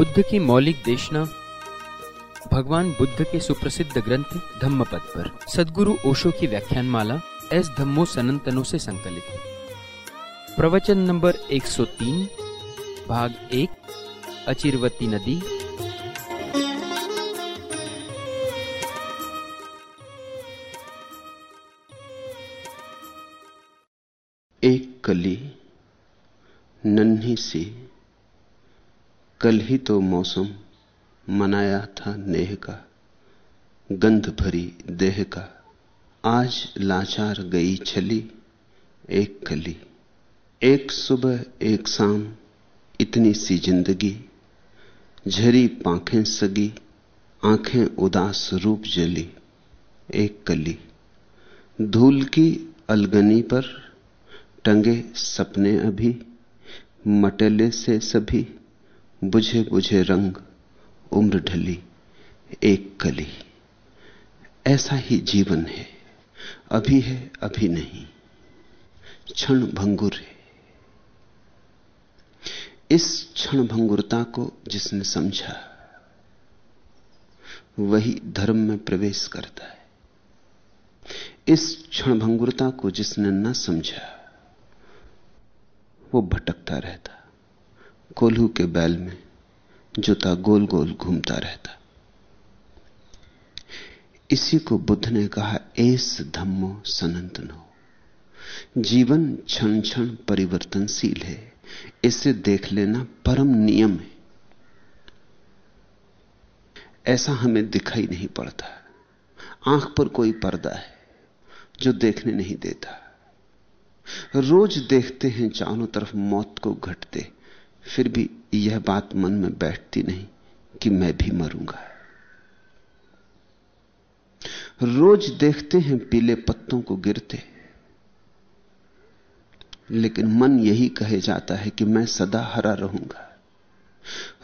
बुद्ध की मौलिक देशना, भगवान बुद्ध के सुप्रसिद्ध ग्रंथ धम्मपद पर। सदगुरु ओशो की व्याख्यानमाला एस धम्मो सनंतनो से संकलित प्रवचन नंबर 103 भाग एक, अचिरवती नदी। एक कली नन्ही सी कल ही तो मौसम मनाया था नेह का, गंध भरी देह का। आज लाचार गई छली एक कली एक सुबह, एक शाम, इतनी सी ज़िंदगी, झरी पांखें सगी, आँखें उदास रूप जली एक कली। धूल की अलगनी पर टंगे सपने अभी, मटेले से सभी बुझे बुझे रंग, उम्र ढली, एक कली। ऐसा ही जीवन है, अभी है, अभी नहीं। क्षण भंगुर है। इस क्षण भंगुरता को जिसने समझा, वही धर्म में प्रवेश करता है। इस क्षण भंगुरता को जिसने न समझा, वो भटकता रहता कोल्हू के बैल में जूता गोल गोल घूमता रहता। इसी को बुद्ध ने कहा, एस धम्मो सनंतनो, जीवन क्षण क्षण परिवर्तनशील है, इसे देख लेना परम नियम है। ऐसा हमें दिखाई नहीं पड़ता। आँख पर कोई पर्दा है जो देखने नहीं देता। रोज देखते हैं, चारों तरफ़ मौत को घटते फिर भी यह बात मन में बैठती नहीं कि मैं भी मरूँगा। रोज देखते हैं पीले पत्तों को गिरते। लेकिन मन यही कहे जाता है कि मैं सदा हरा रहूँगा।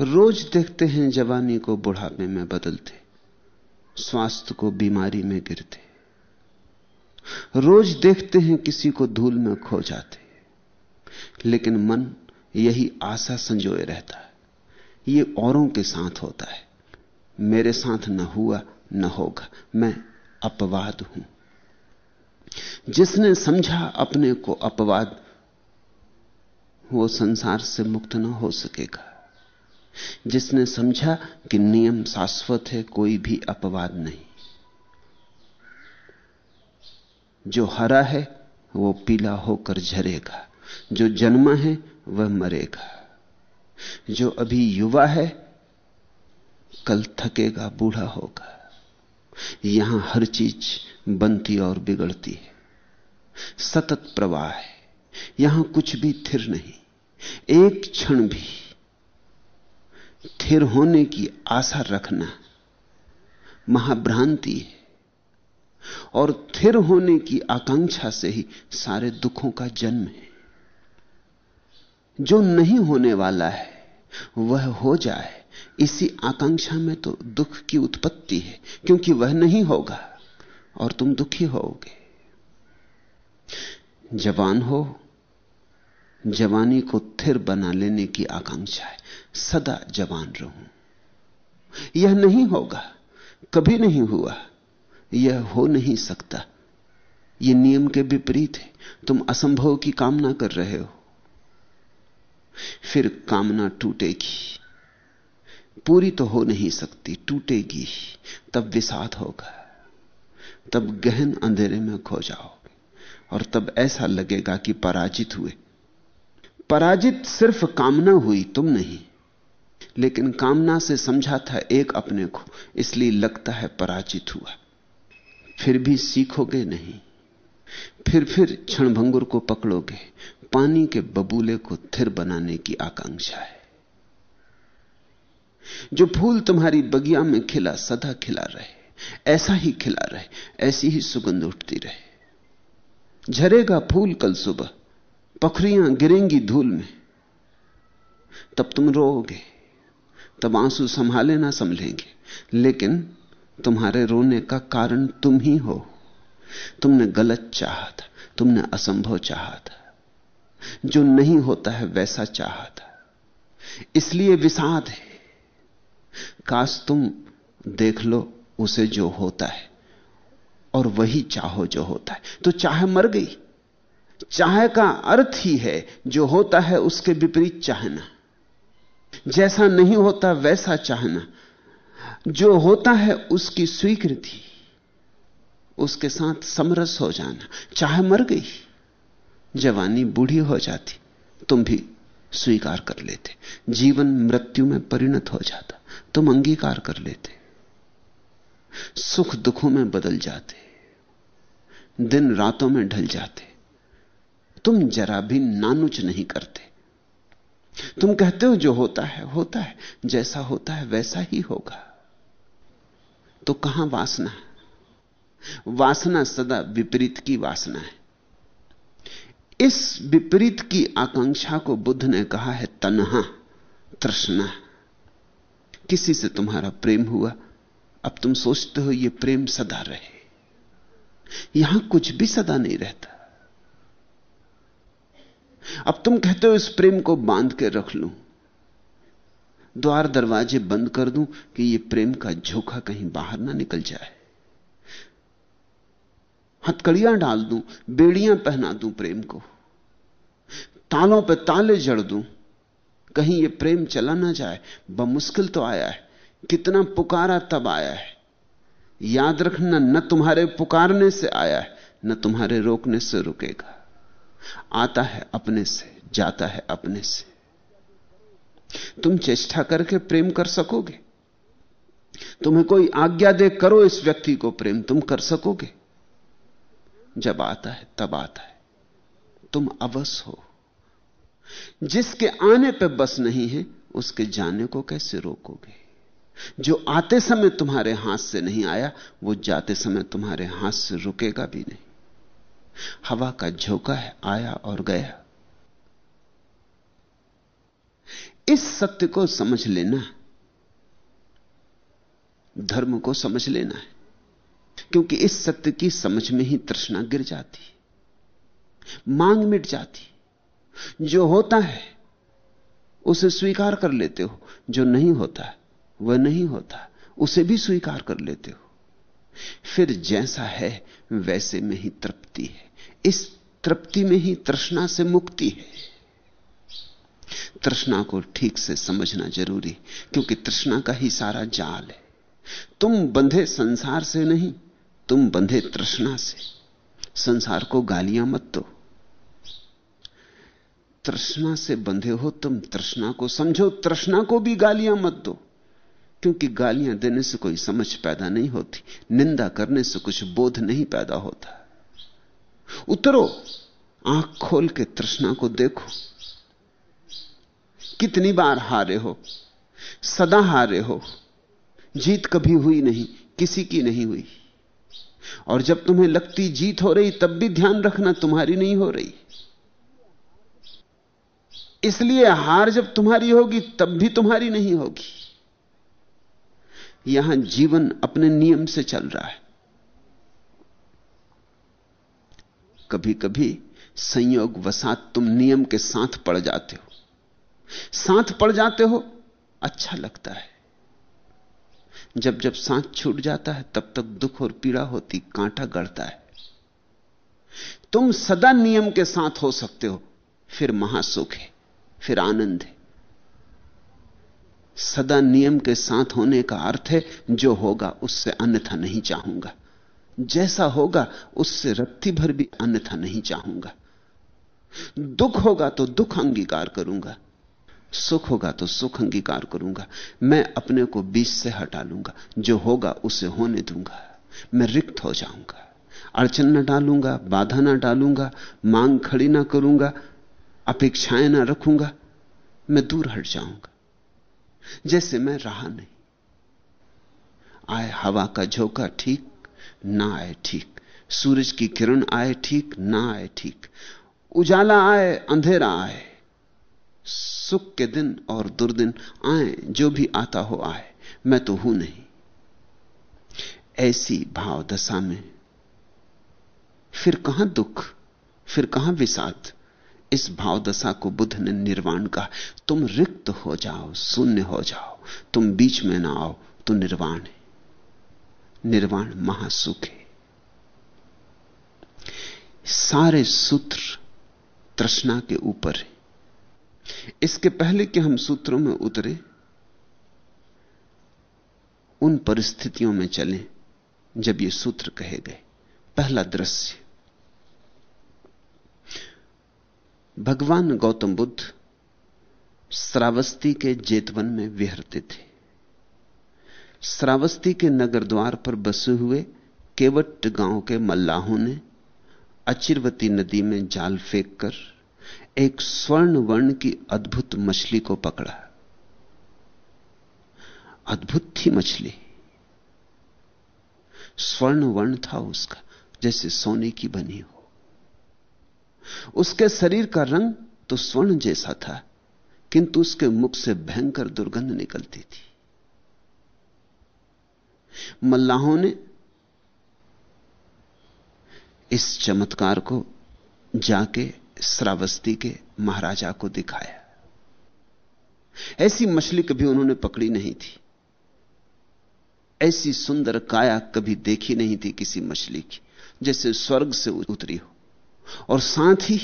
रोज देखते हैं जवानी को बुढ़ापे में बदलते, स्वास्थ्य को बीमारी में गिरते। रोज देखते हैं किसी को धूल में खो जाते, लेकिन मन यही आशा संजोए रहता है। ये औरों के साथ होता है। मेरे साथ न हुआ, न होगा। मैं अपवाद हूँ। जिसने समझा अपने को अपवाद, वो संसार से मुक्त न हो सकेगा। जिसने समझा कि नियम शाश्वत है, कोई भी अपवाद नहीं। जो हरा है, वो पीला होकर झरेगा। जो जन्मा है वह मरेगा। जो अभी युवा है, कल थकेगा, बूढ़ा होगा। यहाँ हर चीज़ बनती और बिगड़ती है। सतत प्रवाह है। यहाँ कुछ भी थिर नहीं। एक क्षण भी थिर होने की आशा रखना महाभ्रांति है। और थिर होने की आकांक्षा से ही सारे दुखों का जन्म है। जो नहीं होने वाला है, वह हो जाए। इसी आकांक्षा में तो दुख की उत्पत्ति है, क्योंकि वह नहीं होगा और तुम दुखी होगे जवान हो, जवानी को थिर बना लेने की आकांक्षा है। सदा जवान रहूँ। यह नहीं होगा, कभी नहीं हुआ। यह हो नहीं सकता। यह नियम के विपरीत है। तुम असंभव की कामना कर रहे हो। फिर कामना टूटेगी। पूरी तो हो नहीं सकती, टूटेगी, तब विषाद होगा। तब गहन अंधेरे में खो जाओगे और तब ऐसा लगेगा कि पराजित हुए। पराजित सिर्फ़ कामना हुई, तुम नहीं। लेकिन कामना से समझा था एक अपने को, इसलिए लगता है पराजित हुआ। फिर भी सीखोगे नहीं। फिर फिर क्षणभंगुर को पकड़ोगे पानी के बबूले को थिर बनाने की आकांक्षा है। जो फूल तुम्हारी बगिया में खिला, सदा खिला रहे। ऐसा ही खिला रहे, ऐसी ही सुगंध उठती रहे। झरेगा फूल कल सुबह, पखरियाँ गिरेंगी धूल में। तब तुम रोओगे, तब आँसू संभाले ना संभलेंगे। लेकिन तुम्हारे रोने का कारण तुम ही हो। तुमने गलत चाहा था, तुमने असंभव चाहा था। जो नहीं होता है वैसा चाहा था इसलिए विषाद है। काश तुम देख लो उसे जो होता है और वही चाहो जो होता है। तो चाह मर गई। चाह का अर्थ ही है, जो होता है उसके विपरीत चाहना। जैसा नहीं होता वैसा चाहना। जो होता है उसकी स्वीकृति। उसके साथ समरस हो जाना। चाहे मर गई। जवानी बूढ़ी हो जाती, तुम भी स्वीकार कर लेते। जीवन मृत्यु में परिणत हो जाता, तुम अंगीकार कर लेते। सुख दुखों में बदल जाते, दिन रातों में ढल जाते। तुम जरा भी नानुच नहीं करते। तुम कहते हो जो होता है होता है, जैसा होता है, वैसा ही होगा। तो कहाँ वासना वासना सदा विपरीत की वासना है। इस विपरीत की आकांक्षा को बुद्ध ने कहा है, तनहा, तृष्णा। किसी से तुम्हारा प्रेम हुआ, अब तुम सोचते हो यह प्रेम सदा रहे। यहाँ कुछ भी सदा नहीं रहता। अब तुम कहते हो इस प्रेम को बाँध के रख लूँ। द्वार दरवाजे बंद कर दूँ कि यह प्रेम का झोंका कहीं बाहर ना निकल जाए। हथकड़ियाँ डाल दूँ, बेड़ियाँ पहना दूँ प्रेम को। तालों पे ताले जड़ दूँ, कहीं यह प्रेम चला ना जाए, बमुश्किल तो आया है, कितना पुकारा तब आया है। याद रखना, न तुम्हारे पुकारने से आया है, न तुम्हारे रोकने से रुकेगा। आता है अपने से, जाता है अपने से। तुम चेष्टा करके प्रेम कर सकोगे? तुम्हें कोई आज्ञा दे, करो इस व्यक्ति को प्रेम, तुम कर सकोगे? जब आता है, तब आता है। तुम अवस हो। जिसके आने पे बस नहीं है, उसके जाने को कैसे रोकोगे? जो आते समय तुम्हारे हाथ से नहीं आया, वो जाते समय तुम्हारे हाथ से रुकेगा भी नहीं। हवा का झोंका है, आया और गया। इस सत्य को समझ लेना। धर्म को समझ लेना है। क्योंकि इस सत्य की समझ में ही तृष्णा गिर जाती मांग मिट जाती जो होता है, उसे स्वीकार कर लेते हो। जो नहीं होता, वह नहीं होता। उसे भी स्वीकार कर लेते हो। फिर जैसा है, वैसे में ही तृप्ति है। इस तृप्ति में ही तृष्णा से मुक्ति है। तृष्णा को ठीक से समझना ज़रूरी, क्योंकि तृष्णा का ही सारा जाल है। तुम बंधे संसार से नहीं तुम बंधे तृष्णा से। संसार को गालियाँ मत दो। तृष्णा से बंधे हो तुम तृष्णा को। समझो, तृष्णा को भी गालियाँ मत दो। क्योंकि गालियाँ देने से कोई समझ पैदा नहीं होती। निंदा करने से कुछ बोध नहीं पैदा होता। उतरो, आँख खोल के तृष्णा को देखो। कितनी बार हारे हो? सदा हारे हो? जीत कभी हुई नहीं, किसी की नहीं हुई। और जब तुम्हें लगती जीत हो रही, तब भी ध्यान रखना, तुम्हारी नहीं हो रही। इसलिए हार जब तुम्हारी होगी, तब भी तुम्हारी नहीं होगी। यहाँ जीवन अपने नियम से चल रहा है। कभी कभी संयोग वसात तुम नियम के साथ पड़ जाते हो। साथ पड़ जाते हो अच्छा लगता है। जब जब सांस छूट जाता है, तब तक दुख और पीड़ा होती, कांटा गढ़ता है। तुम सदा नियम के साथ हो सकते हो, फिर महासुख है, फिर आनंद है। सदा नियम के साथ होने का अर्थ है, जो होगा उससे अन्यथा नहीं चाहूँगा। जैसा होगा, उससे रत्ती भर भी अन्यथा नहीं चाहूँगा। दुख होगा तो दुख अंगीकार करूँगा। सुख होगा तो सुख अंगीकार करूँगा। मैं अपने को बीच से हटा लूँगा। जो होगा उसे होने दूँगा। मैं रिक्त हो जाऊँगा। अड़चन ना डालूँगा, बाधा ना डालूँगा, मांग खड़ी ना करूँगा, अपेक्षाएँ ना रखूँगा, मैं दूर हट जाऊँगा। जैसे मैं रहा नहीं। आए हवा का झोंका ठीक, ना आए ठीक। सूरज की किरण आए ठीक, ना आए ठीक। उजाला आए, अंधेरा आए। सुख के दिन और दुर्दिन आए, जो भी आता हो आए, मैं तो हूँ नहीं। ऐसी भाव दशा में फिर कहाँ दुख, फिर कहाँ विषाद? इस भाव दशा को बुद्ध ने निर्वाण कहा, तुम रिक्त हो जाओ, शून्य हो जाओ, तुम बीच में ना आओ तो निर्वाण है। निर्वाण महासुख है। सारे सूत्र तृष्णा के ऊपर है। इसके पहले कि हम सूत्रों में उतरे, उन परिस्थितियों में चलें, जब ये सूत्र कहे गए। पहला दृश्य। भगवान गौतम बुद्ध श्रावस्ती के जेतवन में विहरते थे। श्रावस्ती के नगर द्वार पर बसे हुए केवट गाँव के मल्लाहों ने अचिरवती नदी में जाल फेंककर एक स्वर्ण वर्ण की अद्भुत मछली को पकड़ा। अद्भुत थी मछली। स्वर्ण वर्ण था उसका, जैसे सोने की बनी हो। उसके शरीर का रंग तो स्वर्ण जैसा था, किंतु उसके मुख से भयंकर दुर्गंध निकलती थी। मल्लाहों ने इस चमत्कार को जाके श्रावस्ती के महाराजा को दिखाया। ऐसी मछली कभी उन्होंने पकड़ी नहीं थी। ऐसी सुंदर काया कभी देखी नहीं थी किसी मछली की, जैसे स्वर्ग से उतरी हो। और साथ ही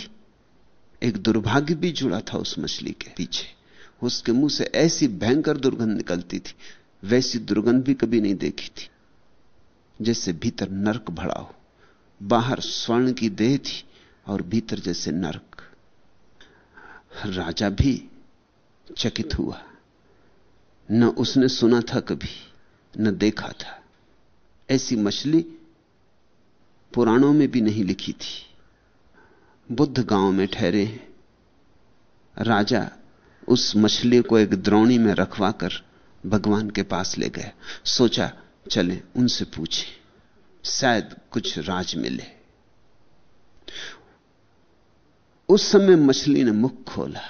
एक दुर्भाग्य भी जुड़ा था उस मछली के पीछे। उसके मुँह से ऐसी भयंकर दुर्गंध निकलती थी, वैसी दुर्गंध भी कभी नहीं देखी थी, जैसे भीतर नरक भड़ा हो, बाहर स्वर्ण की देह थी और भीतर जैसे नरक। राजा भी चकित हुआ। न उसने सुना था कभी, न देखा था। ऐसी मछली पुराणों में भी नहीं लिखी थी। बुद्ध गाँव में ठहरे राजा उस मछली को एक द्रोणी में रखवाकर भगवान के पास ले गया सोचा, चले उनसे पूछे। शायद कुछ राज मिले। उस समय मछली ने मुख खोला,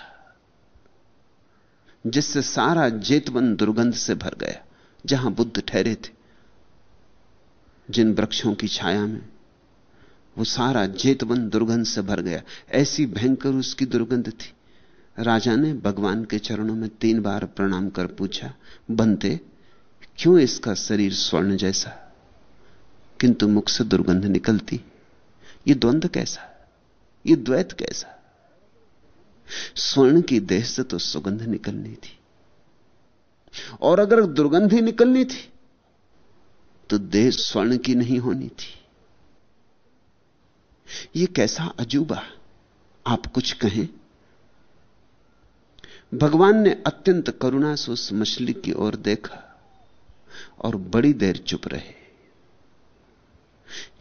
जिससे सारा जेतवन दुर्गंध से भर गया, जहाँ बुद्ध ठहरे थे। जिन वृक्षों की छाया में वो सारा जेतवन दुर्गंध से भर गया। ऐसी भयंकर उसकी दुर्गंध थी। राजा ने भगवान के चरणों में तीन बार प्रणाम कर पूछा बनते क्यों इसका शरीर स्वर्ण जैसा? किंतु मुख से दुर्गंध निकलती। ये द्वंद्व कैसा? ये द्वैत कैसा? स्वर्ण की देह से तो सुगंध निकलनी थी। और अगर दुर्गंध ही निकलनी थी तो देह स्वर्ण की नहीं होनी थी। यह कैसा अजूबा? आप कुछ कहें। भगवान ने अत्यंत करुणा से उस मछली की ओर देखा और बड़ी देर चुप रहे,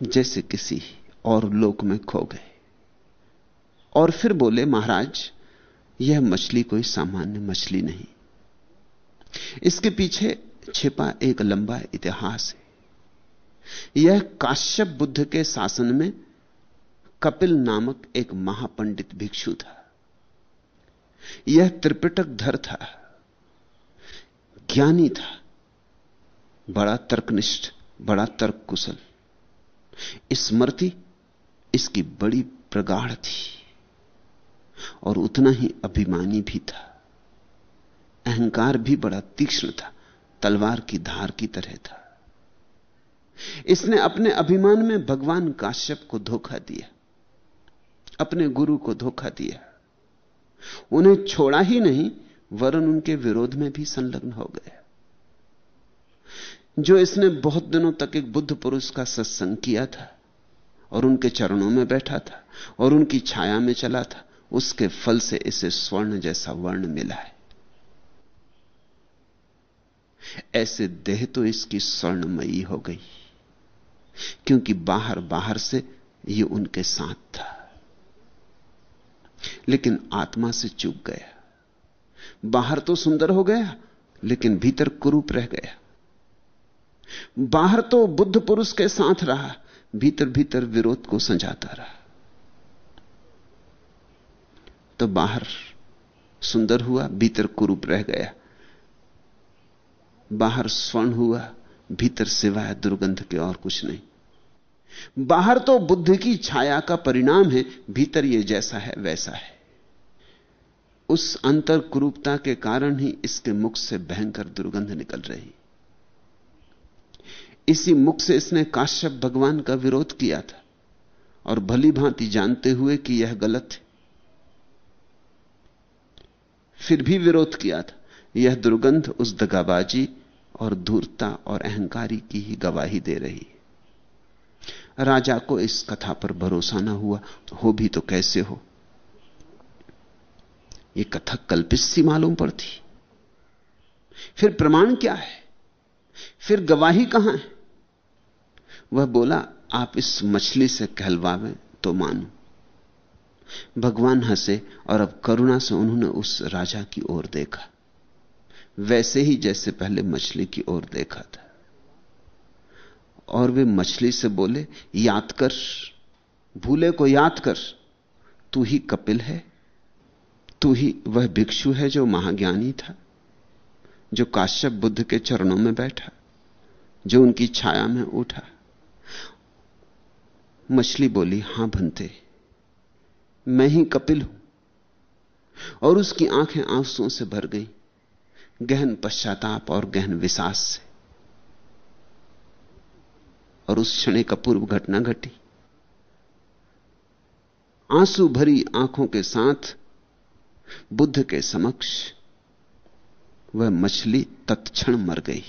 जैसे किसी और लोक में खो गए। और फिर बोले, महाराज, यह मछली कोई सामान्य मछली नहीं। इसके पीछे छिपा एक लंबा इतिहास है। यह काश्यप बुद्ध के शासन में कपिल नामक एक महापंडित भिक्षु था। यह त्रिपिटक धर था, ज्ञानी था, बड़ा तर्कनिष्ठ, बड़ा तर्क कुशल स्मृति इसकी बड़ी प्रगाढ़ थी। और उतना ही अभिमानी भी था। अहंकार भी बड़ा तीक्ष्ण था, तलवार की धार की तरह था। इसने अपने अभिमान में भगवान काश्यप को धोखा दिया, अपने गुरु को धोखा दिया। उन्हें छोड़ा ही नहीं वरन उनके विरोध में भी संलग्न हो गया। जो इसने बहुत दिनों तक एक बुद्ध पुरुष का सत्संग किया था और उनके चरणों में बैठा था और उनकी छाया में चला था उसके फल से इसे स्वर्ण जैसा वर्ण मिला है। ऐसे देह तो इसकी स्वर्णमयी हो गई, क्योंकि बाहर बाहर से ये उनके साथ था। लेकिन आत्मा से चूक गया। बाहर तो सुंदर हो गया, लेकिन भीतर कुरूप रह गया। बाहर तो बुद्ध पुरुष के साथ रहा, भीतर भीतर विरोध को संजाता रहा। तो बाहर सुंदर हुआ, भीतर कुरूप रह गया। बाहर स्वर्ण हुआ, भीतर सिवाय दुर्गंध के और कुछ नहीं। बाहर तो बुद्ध की छाया का परिणाम है, भीतर यह जैसा है, वैसा है। उस अंतर कुरूपता के कारण ही इसके मुख से भयंकर दुर्गंध निकल रही। इसी मुख से इसने काश्यप भगवान का विरोध किया था, और भली भांति जानते हुए कि यह गलत है। फिर भी विरोध किया था। यह दुर्गंध उस दगाबाजी और धूर्ता और अहंकारी की ही गवाही दे रही। राजा को इस कथा पर भरोसा ना हुआ हो भी तो कैसे हो? यह कथा कल्पित सी मालूम पड़ती। फिर प्रमाण क्या है? फिर गवाही कहाँ है? वह बोला, आप इस मछली से कहलवावे तो मानो। भगवान हंसे और अब करुणा से उन्होंने उस राजा की ओर देखा। वैसे ही जैसे पहले मछली की ओर देखा था। और वे मछली से बोले, याद कर, भूले को याद कर, तू ही कपिल है, तू ही वह भिक्षु है जो महाज्ञानी था, जो काश्यप बुद्ध के चरणों में बैठा, जो उनकी छाया में उठा। मछली बोली, हाँ भनते मैं ही कपिल हूँ। और उसकी आँखें आंसुओं से भर गईं। गहन पश्चाताप और गहन विशास से। और उस क्षण का पूर्व घटना घटी। आँसू भरी आँखों के साथ बुद्ध के समक्ष वह मछली तत्क्षण मर गई।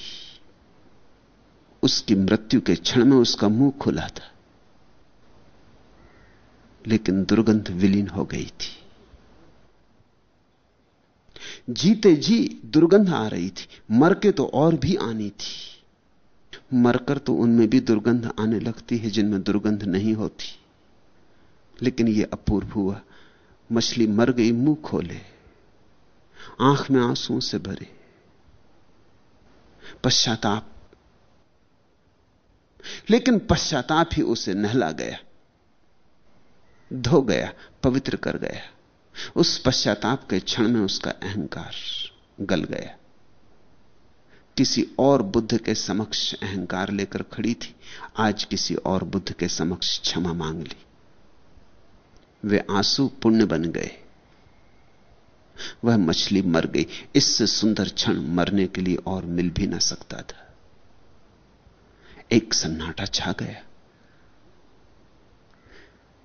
उसकी मृत्यु के क्षण में उसका मुँह खुला था। लेकिन दुर्गंध विलीन हो गई थी। जीते जी दुर्गंध आ रही थी। मर के तो और भी आनी थी। मरकर तो उनमें भी दुर्गंध आने लगती है जिनमें दुर्गंध नहीं होती। लेकिन यह अपूर्व हुआ। मछली मर गई, मुँह खोले। आँख में आंसुओं से भरे। पश्चाताप। लेकिन पश्चाताप ही उसे नहला गया। धो गया, पवित्र कर गया। उस पश्चाताप के क्षण में उसका अहंकार गल गया। किसी और बुद्ध के समक्ष अहंकार लेकर खड़ी थी, आज किसी और बुद्ध के समक्ष क्षमा मांग ली। वे आँसू पुण्य बन गए। वह मछली मर गई। इससे सुंदर क्षण मरने के लिए और मिल भी ना सकता था। एक सन्नाटा छा गया।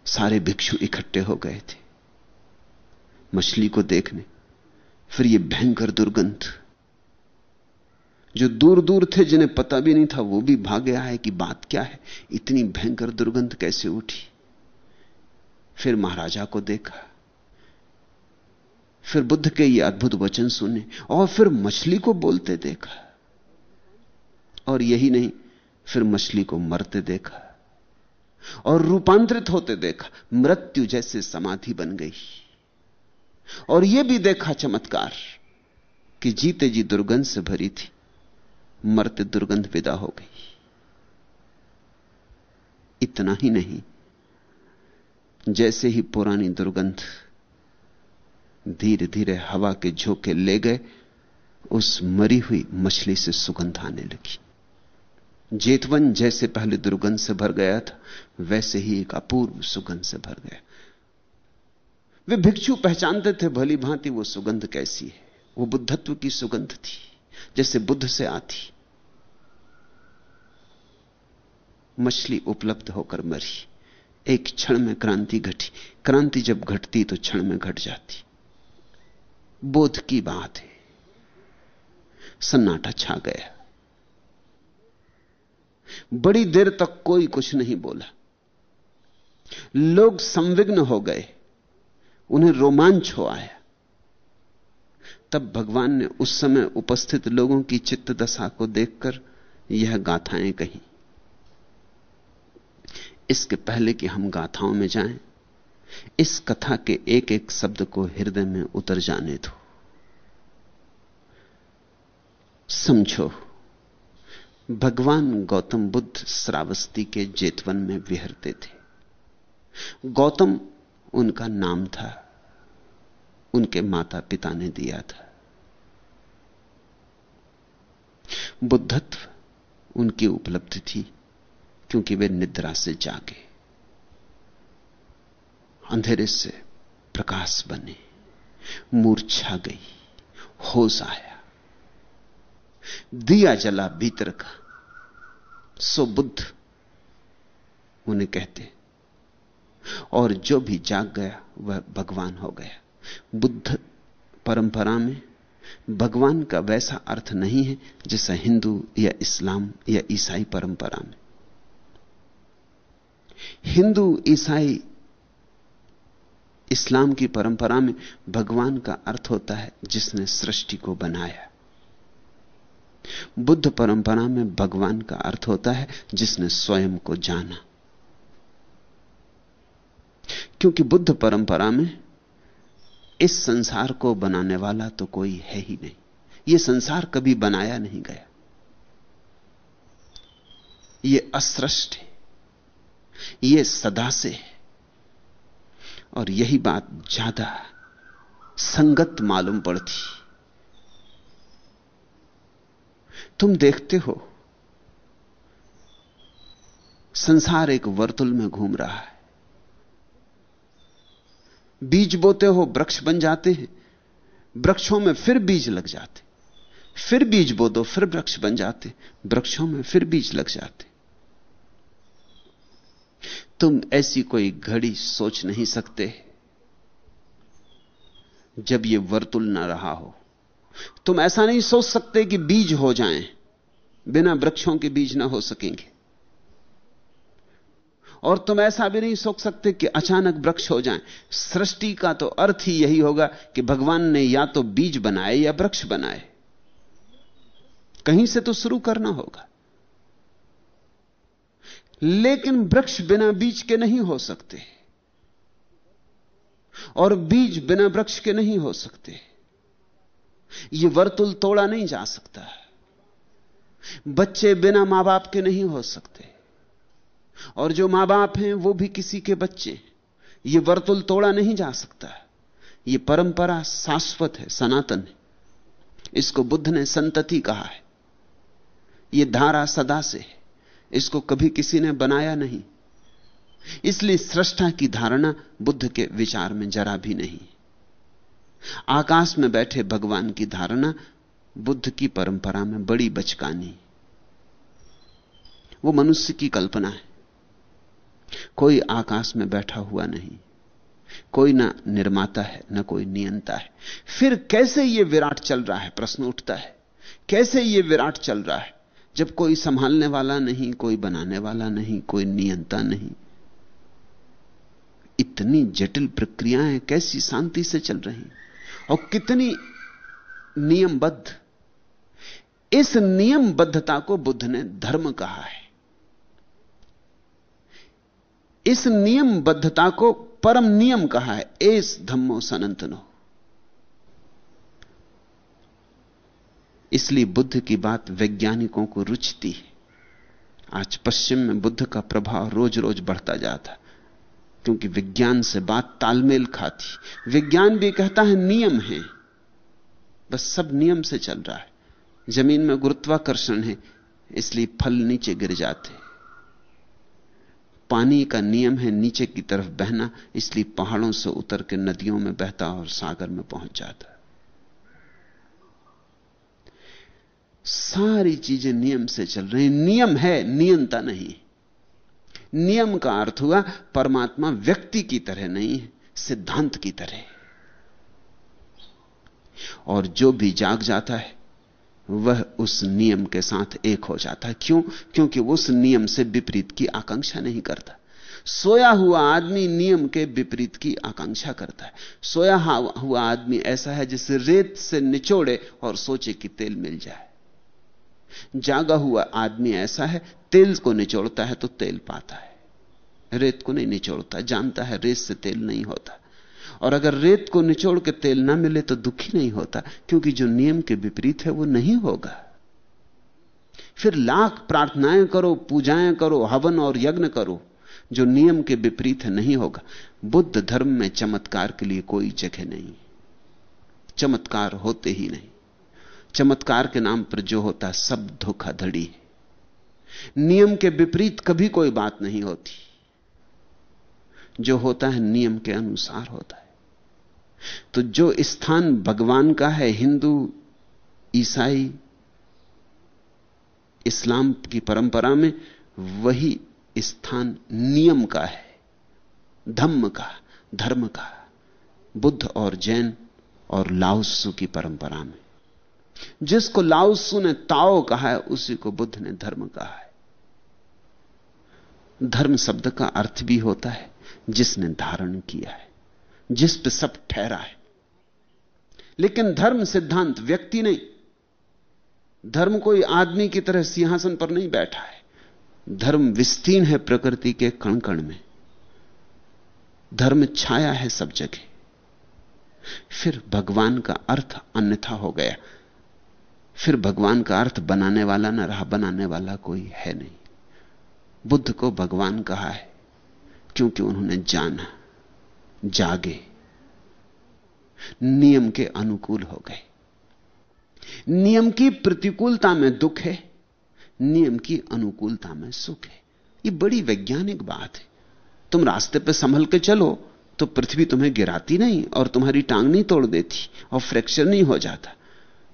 सारे भिक्षु इकट्ठे हो गए थे। मछली को देखने, फिर यह भयंकर दुर्गंध। जो दूर दूर थे, जिन्हें पता भी नहीं था, वो भी भाग गया है कि बात क्या है। इतनी भयंकर दुर्गंध कैसे उठी? फिर महाराजा को देखा। फिर बुद्ध के ये अद्भुत वचन सुने और फिर मछली को बोलते देखा। और यही नहीं, फिर मछली को मरते देखा। और रूपांतरित होते देखा, मृत्यु जैसे समाधि बन गई। और यह भी देखा चमत्कार कि जीते जी दुर्गंध से भरी थी, मरते दुर्गंध विदा हो गई। इतना ही नहीं, जैसे ही पुरानी दुर्गंध धीरे धीरे हवा के झोंके ले गए, उस मरी हुई मछली से सुगंध आने लगी। जेतवन जैसे पहले दुर्गंध से भर गया था, वैसे ही एक अपूर्व सुगंध से भर गया। वे भिक्षु पहचानते थे, भली भांति वो सुगंध कैसी है। वो बुद्धत्व की सुगंध थी, जैसे बुद्ध से आती। मछली उपलब्ध होकर मरी। एक क्षण में क्रांति घटी। क्रांति जब घटती तो क्षण में घट जाती। बोध की बात है। सन्नाटा छा गया। बड़ी देर तक कोई कुछ नहीं बोला। लोग संविग्न हो गए। उन्हें रोमांच हो आया। तब भगवान ने उस समय उपस्थित लोगों की चित्त दशा को देखकर यह गाथाएँ कही। इसके पहले कि हम गाथाओं में जाएँ, इस कथा के एक एक शब्द को हृदय में उतर जाने दो। समझो। भगवान गौतम बुद्ध श्रावस्ती के जेतवन में विहरते थे। गौतम उनका नाम था, उनके माता पिता ने दिया था। बुद्धत्व उनकी उपलब्धि थी, क्योंकि वे निद्रा से जागे, अंधेरे से प्रकाश बने, मूर्छा गई, होश आया। दिया जला भीतर का। सो बुद्ध उन्हें कहते और जो भी जाग गया, वह भगवान हो गया। बुद्ध परंपरा में भगवान का वैसा अर्थ नहीं है जैसा हिंदू या इस्लाम या ईसाई परंपरा में। हिंदू, ईसाई, इस्लाम की परंपरा में भगवान का अर्थ होता है जिसने सृष्टि को बनाया। बुद्ध परंपरा में भगवान का अर्थ होता है जिसने स्वयं को जाना। क्योंकि बुद्ध परंपरा में इस संसार को बनाने वाला तो कोई है ही नहीं। यह संसार कभी बनाया नहीं गया। यह असृष्ट है। यह सदा से है। और यही बात ज़्यादा संगत मालूम पड़ती। तुम देखते हो, संसार एक वर्तुल में घूम रहा है। बीज बोते हो, वृक्ष बन जाते हैं। वृक्षों में फिर बीज लग जाते। फिर बीज बो दो फिर वृक्ष बन जाते। वृक्षों में फिर बीज लग जाते। तुम ऐसी कोई घड़ी सोच नहीं सकते, जब यह वर्तुल ना रहा हो। तुम ऐसा नहीं सोच सकते कि बीज हो जाएँ, बिना वृक्षों के बीज ना हो सकेंगे। और तुम ऐसा भी नहीं सोच सकते कि अचानक वृक्ष हो जाएँ। सृष्टि का तो अर्थ ही यही होगा कि भगवान ने या तो बीज बनाए या वृक्ष बनाए। कहीं से तो शुरू करना होगा। लेकिन वृक्ष बिना बीज के नहीं हो सकते। और बीज बिना वृक्ष के नहीं हो सकते। यह वर्तुल तोड़ा नहीं जा सकता। बच्चे बिना माँ बाप के नहीं हो सकते। और जो माँ बाप हैं, वो भी किसी के बच्चे। ये वर्तुल तोड़ा नहीं जा सकता। ये परंपरा शाश्वत है, सनातन है। इसको बुद्ध ने संतति कहा है। ये धारा सदा से है। इसको कभी किसी ने बनाया नहीं। इसलिए सृष्टा की धारणा बुद्ध के विचार में जरा भी नहीं। आकाश में बैठे भगवान की धारणा बुद्ध की परंपरा में बड़ी बचकानी। वो मनुष्य की कल्पना है। कोई आकाश में बैठा हुआ नहीं। कोई ना निर्माता है, ना कोई नियंता है। फिर कैसे यह विराट चल रहा है? प्रश्न उठता है। कैसे यह विराट चल रहा है? जब कोई संभालने वाला नहीं, कोई बनाने वाला नहीं, कोई नियंता नहीं। इतनी जटिल प्रक्रियाएँ कैसी शांति से चल रही और कितनी नियमबद्ध। इस नियमबद्धता को बुद्ध ने धर्म कहा है। इस नियमबद्धता को परम नियम कहा है। एस धम्मो सनंतनो। इसलिए बुद्ध की बात वैज्ञानिकों को रुचती है। आज पश्चिम में बुद्ध का प्रभाव रोज रोज बढ़ता जाता क्योंकि विज्ञान से बात तालमेल खाती। विज्ञान भी कहता है, नियम है। बस सब नियम से चल रहा है। ज़मीन में गुरुत्वाकर्षण है, इसलिए फल नीचे गिर जाते पानी का नियम है, नीचे की तरफ़ बहना, इसलिए पहाड़ों से उतर के नदियों में बहता और सागर में पहुँच जाता। सारी चीज़ें नियम से चल रही नियम है, नियंता नहीं। नियम का अर्थ हुआ, परमात्मा व्यक्ति की तरह नहीं है सिद्धांत की तरह। और जो भी जाग जाता है, वह उस नियम के साथ एक हो जाता है। क्यों? क्योंकि उस नियम से विपरीत की आकांक्षा नहीं करता। सोया हुआ आदमी नियम के विपरीत की आकांक्षा करता है। सोया हुआ आदमी ऐसा है जिसे रेत से निचोड़े और सोचे कि तेल मिल जाए। जागा हुआ आदमी ऐसा है तेल को निचोड़ता है तो तेल पाता है। रेत को नहीं निचोड़ता, जानता है रेत से तेल नहीं होता। और अगर रेत को निचोड़ के तेल ना मिले तो दुखी नहीं होता, क्योंकि जो नियम के विपरीत है वो नहीं होगा। फिर लाख प्रार्थनाएँ करो, पूजाएँ करो, हवन और यज्ञ करो, जो नियम के विपरीत है, नहीं होगा। बुद्ध धर्म में चमत्कार के लिए कोई जगह नहीं। चमत्कार होते ही नहीं। चमत्कार के नाम पर जो होता, सब धोखाधड़ी। है नियम के विपरीत कभी कोई बात नहीं होती। जो होता है नियम के अनुसार होता है। तो जो स्थान भगवान का है, हिंदू, ईसाई, इस्लाम की परंपरा में, वही स्थान नियम का है, धम्म का, धर्म का, बुद्ध और जैन और लाउसु की परंपरा में। जिसको लाउसू ने ताओ कहा है, उसी को बुद्ध ने धर्म कहा है। धर्म शब्द का अर्थ भी होता है, जिसने धारण किया है, जिस पे सब ठहरा है। लेकिन धर्म सिद्धांत, व्यक्ति नहीं। धर्म कोई आदमी की तरह सिंहासन पर नहीं बैठा है। धर्म विस्तीर्ण है प्रकृति के कण कण में। धर्म छाया है सब जगह। फिर भगवान का अर्थ अन्यथा हो गया। फिर भगवान का अर्थ बनाने वाला न रहा, बनाने वाला कोई है नहीं। बुद्ध को भगवान कहा है, क्योंकि उन्होंने जाना, जागे, नियम के अनुकूल हो गए। नियम की प्रतिकूलता में दुख है, नियम की अनुकूलता में सुख है। यह बड़ी वैज्ञानिक बात है। तुम रास्ते पे संभल के चलो तो पृथ्वी तुम्हें गिराती नहीं और तुम्हारी टांग नहीं तोड़ देती और फ्रैक्चर नहीं हो जाता।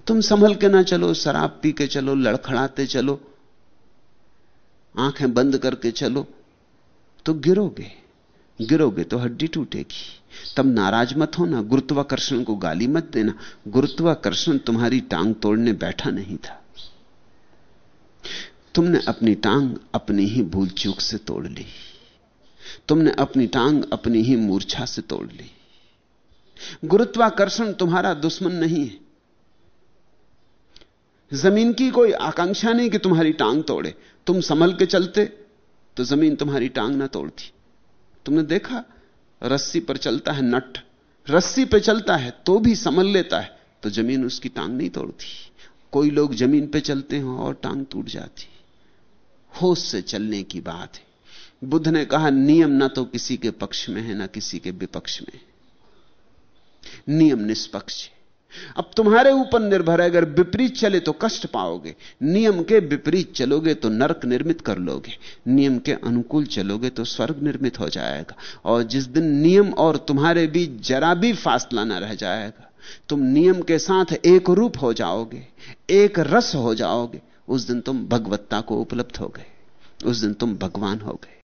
तुम संभल के ना चलो, शराब पी के चलो, लड़खड़ाते चलो, आँखें बंद करके चलो तो गिरोगे गिरोगे तो हड्डी टूटेगी। तब नाराज़ मत होना, गुरुत्वाकर्षण को गाली मत देना। गुरुत्वाकर्षण तुम्हारी टांग तोड़ने बैठा नहीं था। तुमने अपनी टांग अपनी ही भूल चूक से तोड़ ली। तुमने अपनी टांग अपनी ही मूर्छा से तोड़ ली। गुरुत्वाकर्षण तुम्हारा दुश्मन नहीं है। ज़मीन की कोई आकांक्षा नहीं कि तुम्हारी टांग तोड़े। तुम संभल के चलते तो ज़मीन तुम्हारी टांग ना तोड़ती। तुमने देखा? रस्सी पर चलता है नट। रस्सी पर चलता है तो भी संभल लेता है तो ज़मीन उसकी टांग नहीं तोड़ती। कोई लोग ज़मीन पर चलते हैं, और टांग टूट जाती। होश से चलने की बात है। बुद्ध ने कहा, नियम ना तो किसी के पक्ष में है, ना किसी के विपक्ष में नियम निष्पक्ष है। अब तुम्हारे ऊपर निर्भर है, अगर विपरीत चले तो कष्ट पाओगे। नियम के विपरीत चलोगे तो नरक निर्मित कर लोगे। नियम के अनुकूल चलोगे तो स्वर्ग निर्मित हो जाएगा। और जिस दिन नियम और तुम्हारे बीच जरा भी फासला ना रह जाएगा, तुम नियम के साथ एक रूप हो जाओगे, एक रस हो जाओगे। उस दिन तुम भगवत्ता को उपलब्ध हो गए। उस दिन तुम भगवान हो गए।